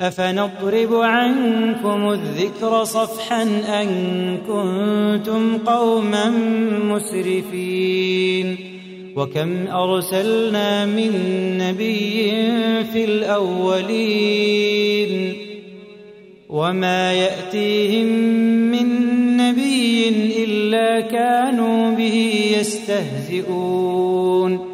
أفنضرب عنكم الذكر صفحا أن كنتم قوما مسرفين وكم أرسلنا من نبي في الأولين وما يأتيهم من نبي إلا كانوا به يستهزئون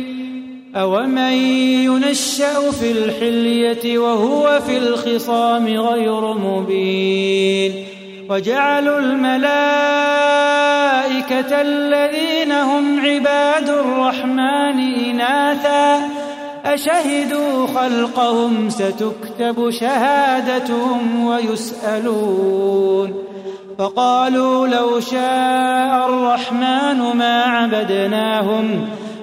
أومن ينشأ في الحلية وهو في الخصام غير مبين وجعلوا الملائكة الذين هم عباد الرحمن إناثا أشهدوا خلقهم ستكتب شهادتهم ويسألون فقالوا لو شاء الرحمن ما عبدناهم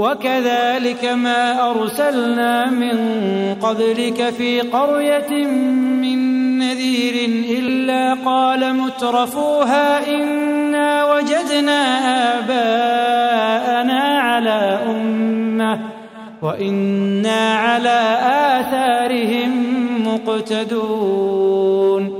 وكذلك ما أرسلنا من قبلك في قرية من نذير إلا قال مترفوها إنا وجدنا آباءنا على أمة وإنا على آثارهم مقتدون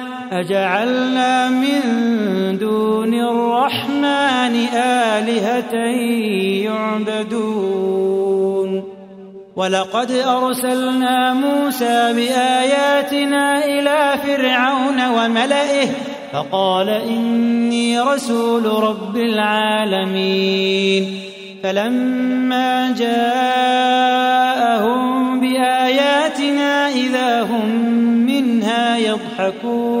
أجعلنا من دون الرحمن آلهة يعبدون. ولقد أرسلنا موسى بآياتنا إلى فرعون وملئه فقال إني رسول رب العالمين. فلما جاءهم بآياتنا إذا هم منها يضحكون.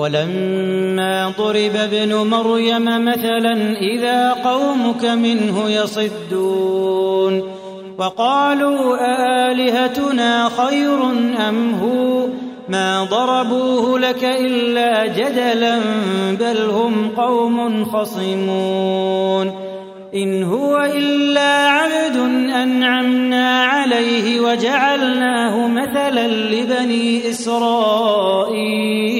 ولما ضرب ابن مريم مثلا إذا قومك منه يصدون وقالوا آلهتنا خير أم هو ما ضربوه لك إلا جدلا بل هم قوم خصمون إن هو إلا عبد أنعمنا عليه وجعلناه مثلا لبني إسرائيل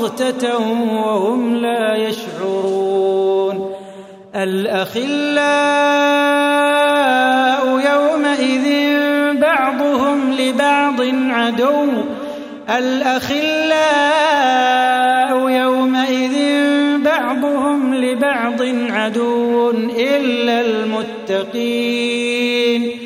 بغتة وهم لا يشعرون. الأخلاء يومئذ بعضهم لبعض عدو. الأخلاء يومئذ بعضهم لبعض عدو إلا المتقين.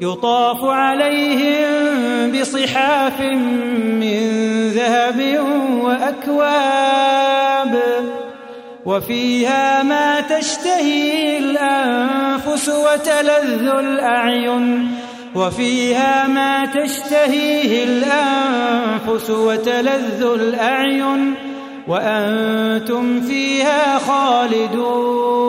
يطاف عليهم بصحاف من ذهب وأكواب. وفيها ما تشتهي الأنفس وتلذ الأعين. وفيها ما تشتهيه الأنفس وتلذ الأعين. وأنتم فيها خالدون.